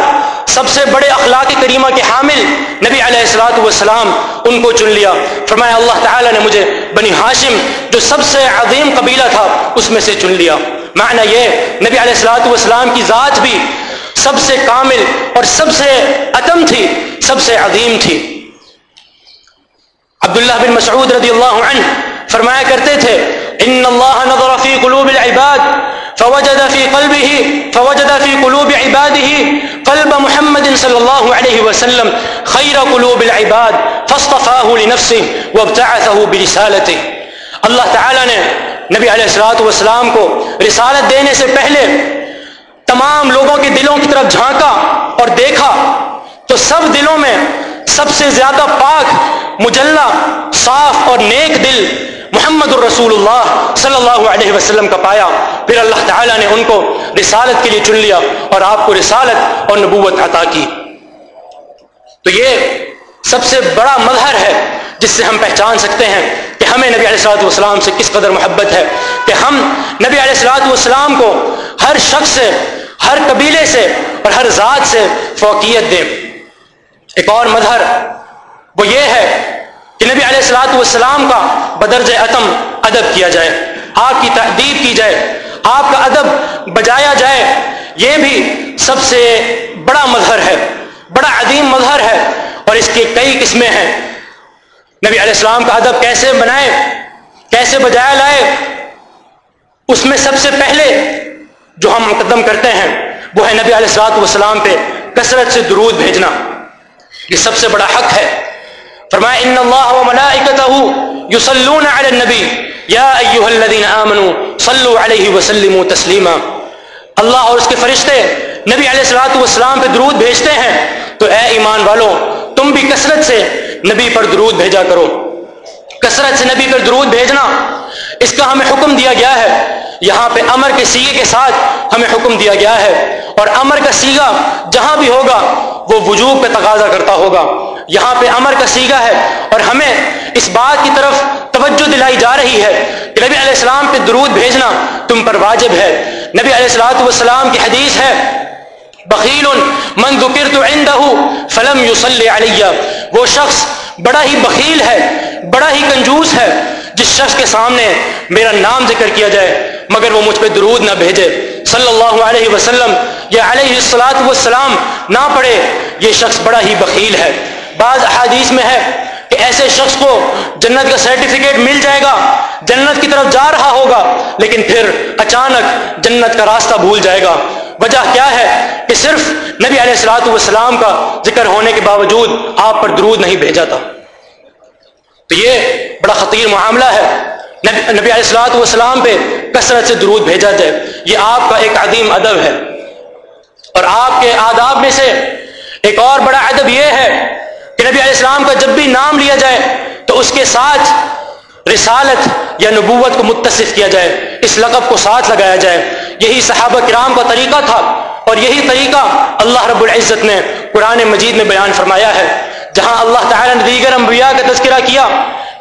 سب سے بڑے اخلاق کریمہ کے حامل نبی علیہ السلاۃ والسلام ان کو چن لیا۔ فرمایا اللہ تعالیٰ نے مجھے بنی ہاشم جو سب سے عظیم قبیلہ تھا، اس میں سے چن لیا۔ معنی یہ، نبی علیہ السلاۃ والسلام کی ذات بھی سب سے کامل اور سب سے عدم تھی، سب سے عظیم تھی۔ عبداللہ بن مسعود رضی اللہ عنہ فرمایا کرتے تھے، ان اللہ نظر فی قلوب العباد، فوجد فی قلبه فوجد فی قلوب عباده قلب محمد صلی اللہ علیہ وسلم خیر قلوب العباد فاصطفاه لنفسه وابتعثه برسالته اللہ تعالیٰ نے نبی علیہ السلاۃ والسلام کو رسالت دینے سے پہلے تمام لوگوں کے دلوں کی طرف جھانکا اور دیکھا تو سب دلوں میں سب سے زیادہ پاک، مجلہ، صاف اور نیک دل محمد الرسول اللہ صلی اللہ علیہ وسلم کا پایا۔ پھر اللہ تعالیٰ نے ان کو رسالت کے لیے چن لیا اور آپ کو رسالت اور نبوت عطا کی۔ تو یہ سب سے بڑا مظہر ہے جس سے ہم پہچان سکتے ہیں کہ ہمیں نبی علیہ السلاۃ والسلام سے کس قدر محبت ہے، کہ ہم نبی علیہ السلاۃ والسلام کو ہر شخص سے ہر قبیلے سے اور ہر ذات سے فوقیت دیں ایک اور مظہر، وہ یہ ہے کہ نبی علیہ السلاۃ والسلام کا بدرج عتم ادب کیا جائے، آپ کی تحدید کی جائے، آپ کا ادب بجایا جائے۔ یہ بھی سب سے بڑا مظہر ہے، بڑا عظیم مظہر ہے اور اس کی کئی قسمیں ہیں۔ نبی علیہ السلام کا ادب کیسے بنائے، کیسے بجایا لائے، اس میں سب سے پہلے جو ہم مقدم کرتے ہیں، وہ ہے نبی علیہ السلاط والسلام پہ کثرت سے درود بھیجنا۔ یہ سب سے بڑا حق ہے۔ فرمایا، ان اللہ و ملائکتہ یصلون علی النبی۔ یا ایہا الذین آمنوا صلوا علیہ وسلموا تسلیما۔ اللہ اور اس کے فرشتے نبی علیہ السلاۃ والسلام پہ درود بھیجتے ہیں۔ تو اے ایمان والوں تم بھی کثرت سے نبی پر درود بھیجا کرو۔ کثرت سے نبی پر درود بھیجنا، اس کا ہمیں حکم دیا گیا ہے۔ یہاں پہ امر کے سیگے کے ساتھ ہمیں حکم دیا گیا ہے۔ اور امر کا سیگا جہاں بھی ہوگا، وہ وجوب پہ تقاضا کرتا ہوگا۔ یہاں پہ امر کا سیگا ہے اور ہمیں اس بات کی طرف توجہ دلائی جا رہی ہے کہ نبی علیہ السلام پہ درود بھیجنا تم پر واجب ہے۔ نبی علیہ السلاۃ والسلام کی حدیث ہے، بخیل من ذکرت عنده فلم يصلي علیہ۔ وہ شخص بڑا ہی بخیل ہے، بڑا ہی کنجوس ہے۔ جس شخص کے سامنے میرا نام ذکر کیا جائے، مگر وہ مجھ پہ درود نہ بھیجے۔ صلی اللہ علیہ وسلم، یا علیہ السلاط والسلام، نہ پڑھے، یہ شخص بڑا ہی بخیل ہے۔ بعض احادیث میں ہے کہ ایسے شخص کو جنت کا سرٹیفکیٹ مل جائے گا، جنت کی طرف جا رہا ہوگا، لیکن پھر اچانک جنت کا راستہ بھول جائے گا۔ وجہ کیا ہے کہ صرف نبی علیہ السلاۃ والسلام کا ذکر ہونے کے باوجود آپ پر درود نہیں بھیجا تھا۔ تو یہ بڑا خطیر معاملہ ہے۔ نبی علیہ السلاۃ والسلام پہ کثرت سے درود بھیجا جائے۔ یہ آپ کا ایک عظیم ادب ہے۔ اور آپ کے آداب میں سے ایک اور بڑا ادب یہ ہے کہ نبی علیہ السلام کا جب بھی نام لیا جائے تو اس کے ساتھ رسالت یا نبوت کو متصف کیا جائے، اس لقب کو ساتھ لگایا جائے۔ یہی صحابہ کرام کا طریقہ تھا اور یہی طریقہ اللہ رب العزت نے قرآن مجید میں بیان فرمایا ہے۔ جہاں اللہ تعالیٰ نے دیگر انبیاء کا تذکرہ کیا،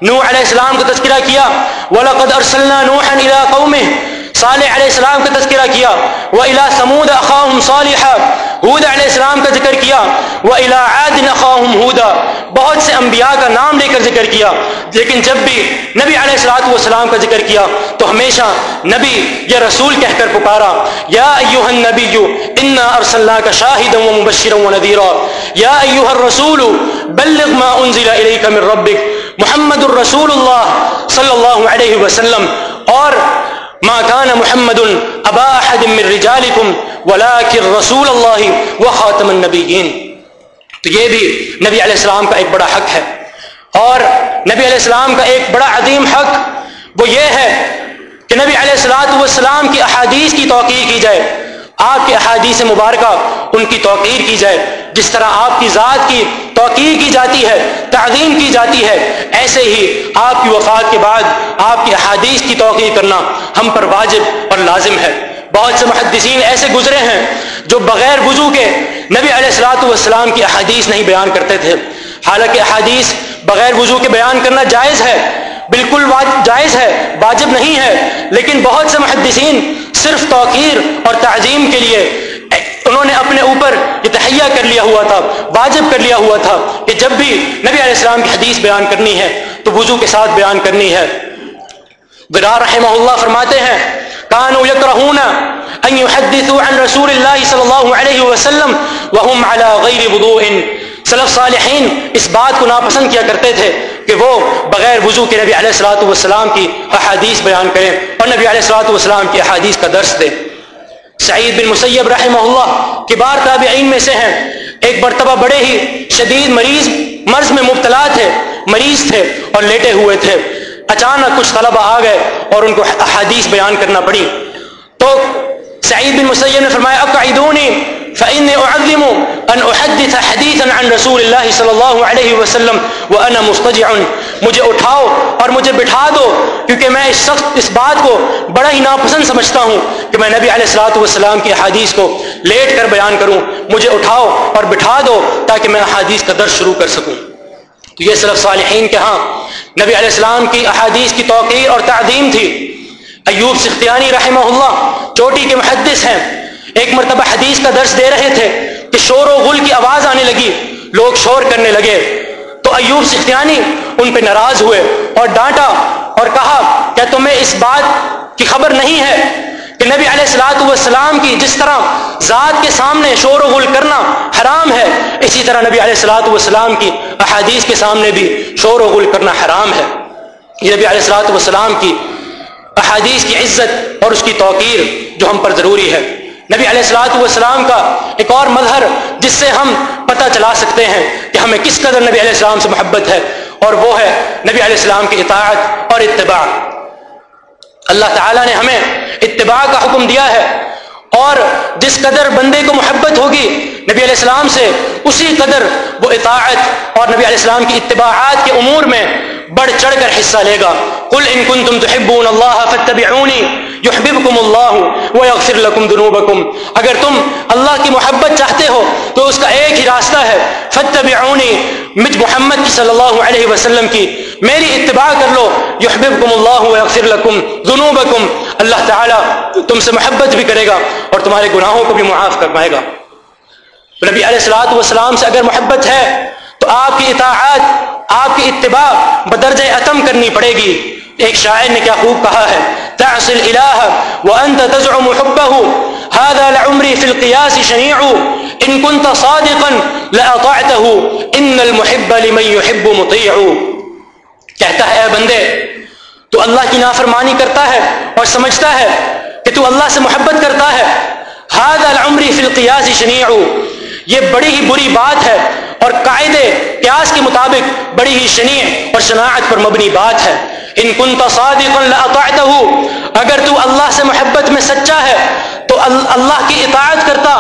نوح علیہ السلام کا تذکرہ کیا، وَلَقَدْ أَرْسَلْنَا نُوحًا إِلَىٰ قَوْمِهِ صالح علیہ السلام کا تذکرہ کیا۔ وہ الا سمود اخاہم صالحہ حود علیہ السلام کا ذکر کیا۔ وہ الا عاد اخاہم ہودا۔ بہت سے انبیاء کا نام لے کر ذکر کیا۔ لیکن جب بھی نبی علیہ السلاۃ والسلام کا ذکر کیا، تو ہمیشہ نبی یا رسول کہہ کر پکارا، یا ایوہ النبی، انا ارسلناک شاہدا و مبشرا و نذیرا۔ یا ایوہ الرسول، بلغ ما انزل الیک من ربک۔ محمد الرسول اللہ صلی اللہ علیہ وسلم۔ اور ما كان محمد ابا احد من رجالكم، ولكن رسول اللہ وخاتم النبیین تو یہ بھی نبی علیہ السلام کا ایک بڑا حق ہے۔ اور نبی علیہ السلام کا ایک بڑا عظیم حق وہ یہ ہے کہ نبی علیہ السلاۃ والسلام کی احادیث کی توقیر کی جائے۔ آپ کے احادیث مبارکہ ان کی توقیر کی جائے۔ جس طرح آپ کی ذات کی توقیر کی جاتی ہے، تعظیم کی جاتی ہے۔ ایسے ہی آپ کی وفات کے بعد آپ کی احادیث کی توقیر کرنا ہم پر واجب اور لازم ہے۔ بہت سے محدثین ایسے گزرے ہیں جو بغیر وضو کے نبی علیہ السلاۃ والسلام کی احادیث نہیں بیان کرتے تھے۔ حالانکہ احادیث بغیر وضو کے بیان کرنا جائز ہے، بالکل جائز ہے، واجب نہیں ہے۔ لیکن بہت سے محدثین صرف توقیر اور تعظیم کے لیے انہوں نے اپنے اوپر یہ تہیا کر لیا ہوا تھا، واجب کر لیا ہوا تھا کہ جب بھی نبی علیہ السلام کی حدیث بیان کرنی ہے تو وضو کے ساتھ بیان کرنی ہے۔ ورار رحمہ اللہ فرماتے ہیں، کانو یکرہون ان یحدثوا عن رسول اللہ صلی اللہ علیہ وسلم وهم على غیر وضوء سلف صالحین اس بات کو ناپسند کیا کرتے تھے کہ وہ بغیر وضو کے نبی علیہ السلاۃ والسلام کی احادیث بیان کریں اور نبی علیہ السلاۃ والسلام کی احادیث کا درس دیں۔ سعید بن مسیب رحمہ اللہ کبار تابعین میں سے ہیں۔ ایک مرتبہ بڑے ہی شدید مریض، مرض میں مبتلا تھے، مریض تھے اور لیٹے ہوئے تھے۔ اچانک کچھ طلبہ آ گئے اور ان کو حدیث بیان کرنا پڑی۔ تو سعید بن مسیب نے فرمایا، اب فإني أعظم أن أحدث حديثا عن رسول الله صلی اللہ علیہ وسلم وأنا مستجع. مجھے اٹھاؤ اور مجھے بٹھا دو، کیونکہ میں اس سخت اس بات کو بڑا ہی ناپسند سمجھتا ہوں کہ میں نبی علیہ السلاۃ والسلام کی حدیث کو لیٹ کر بیان کروں۔ مجھے اٹھاؤ اور بٹھا دو تاکہ میں حدیث کا درس شروع کر سکوں۔ تو یہ صرف صالحین کے ہاں۔ نبی علیہ السلام کی احادیث کی توقیر اور تعظیم تھی۔ ایوب سختیانی رحمہ اللہ، چوٹی کے محدث ہیں۔ ایک مرتبہ حدیث کا درس دے رہے تھے کہ شور و غل کی آواز آنے لگی، لوگ شور کرنے لگے۔ تو ایوب سختیانی ان پہ ناراض ہوئے اور ڈانٹا اور کہا کیا تمہیں اس بات کی خبر نہیں ہے کہ نبی علیہ السلاۃ والسلام کی جس طرح ذات کے سامنے شور و غل کرنا حرام ہے، اسی طرح نبی علیہ السلاۃ والسلام کی احادیث کے سامنے بھی شور و غل کرنا حرام ہے۔ یہ نبی علیہ السلاۃ والسلام کی احادیث کی عزت اور اس کی توقیر جو ہم پر ضروری ہے۔ نبی علیہ السلاۃ والسلام کا ایک اور مظہر جس سے ہم پتہ چلا سکتے ہیں کہ ہمیں کس قدر نبی علیہ السلام سے محبت ہے اور وہ ہے نبی علیہ السلام کی اطاعت اور اتباع۔ اللہ تعالیٰ نے ہمیں اتباع کا حکم دیا ہے اور جس قدر بندے کو محبت ہوگی نبی علیہ السلام سے، اسی قدر وہ اطاعت اور نبی علیہ السلام کی اتباعات کے امور میں بڑھ چڑھ کر حصہ لے گا۔ کل ان کن تم تحبون اللہ فتبعونی یحببکم اللہ ویغفر لکم ذنوبکم۔ اگر تم اللہ کی محبت چاہتے ہو تو اس کا ایک ہی راستہ ہے فتبعونی مجھ محمد کی صلی اللہ علیہ وسلم کی۔ میری اتباع کر لو یحببکم اللہ ویغفر لکم ذنوبکم۔ اللہ تعالی تم سے محبت بھی کرے گا اور تمہارے گناہوں کو بھی معاف کروائے گا۔ نبی علیہ السلاۃ والسلام سے اگر محبت ہے تو آپ کی اطاعت، آپ کی اتباع بدرج عتم کرنی پڑے گی۔ ایک شاعر نے کیا خوب کہا ہے تعصل الہ وانت تزعم حبه، هذا لعمري في القياس شنيع ان كنت صادقا لاطعته ان المحب لمن يحب مطيع کہتا ہے، اے بندے، تو اللہ کی نافرمانی کرتا ہے اور سمجھتا ہے کہ تو اللہ سے محبت کرتا ہے، هذا العمر في القياس شنيع یہ بڑی ہی بری بات ہے اور قاعدے قیاس کے مطابق بڑی ہی شنیع اور شناعت پر مبنی بات ہے۔ ان کن لاطعته اگر تو اللہ سے محبت میں سچا ہے، تو اللہ کی اطاعت کرتا،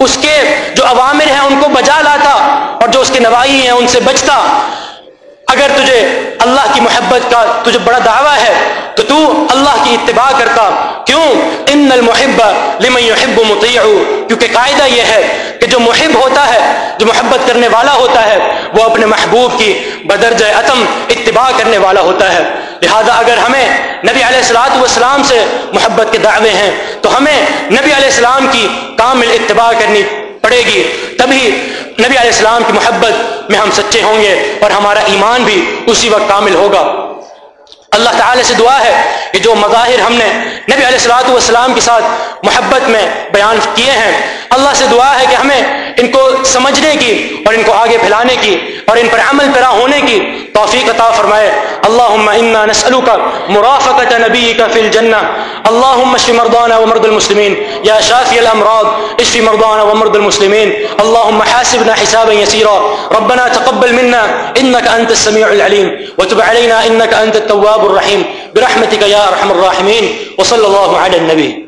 اس کے جو عوامر ہیں ان کو بجا لاتا، اور جو اس کے نوائی ہیں ان سے بچتا۔ اگر تجھے اللہ کی محبت کا تجھے بڑا دعویٰ ہے، تو تو اللہ کی اتباع کرتا۔ کیوں؟ ان المحب لمن يحب مطیع کیونکہ قاعدہ یہ ہے کہ جو محب ہوتا ہے، جو محبت کرنے والا ہوتا ہے، وہ اپنے محبوب کی بدرج عتم اتباع کرنے والا ہوتا ہے۔ لہذا اگر ہمیں نبی علیہ السلاۃ والسلام سے محبت کے دعوے ہیں، تو ہمیں نبی علیہ السلام کی کامل اتباع کرنی پڑے گی۔ تبھی نبی علیہ السلام کی محبت میں ہم سچے ہوں گے اور ہمارا ایمان بھی اسی وقت کامل ہوگا۔ اللہ تعالی سے دعا ہے کہ جو مظاہر ہم نے نبی علیہ السلاۃ والسلام کے ساتھ محبت میں بیان کیے ہیں، اللہ سے دعا ہے کہ ہمیں ان کو سمجھنے کی اور ان کو آگے پھیلانے کی اور ان پر عمل پیرا ہونے کی توفیق عطا فرمائے۔ اللهم انا نسالك مرافقه نبيك في الجنه اللهم اشف مرضانا ومرضى المسلمين يا شافي الامراض، اشف مرضانا ومرضى المسلمين اللهم حاسبنا حسابا يسيرا ربنا تقبل منا انك انت السميع العليم وتب علينا انك انت التواب الرحيم برحمتك يا ارحم الراحمين وصلى الله على النبي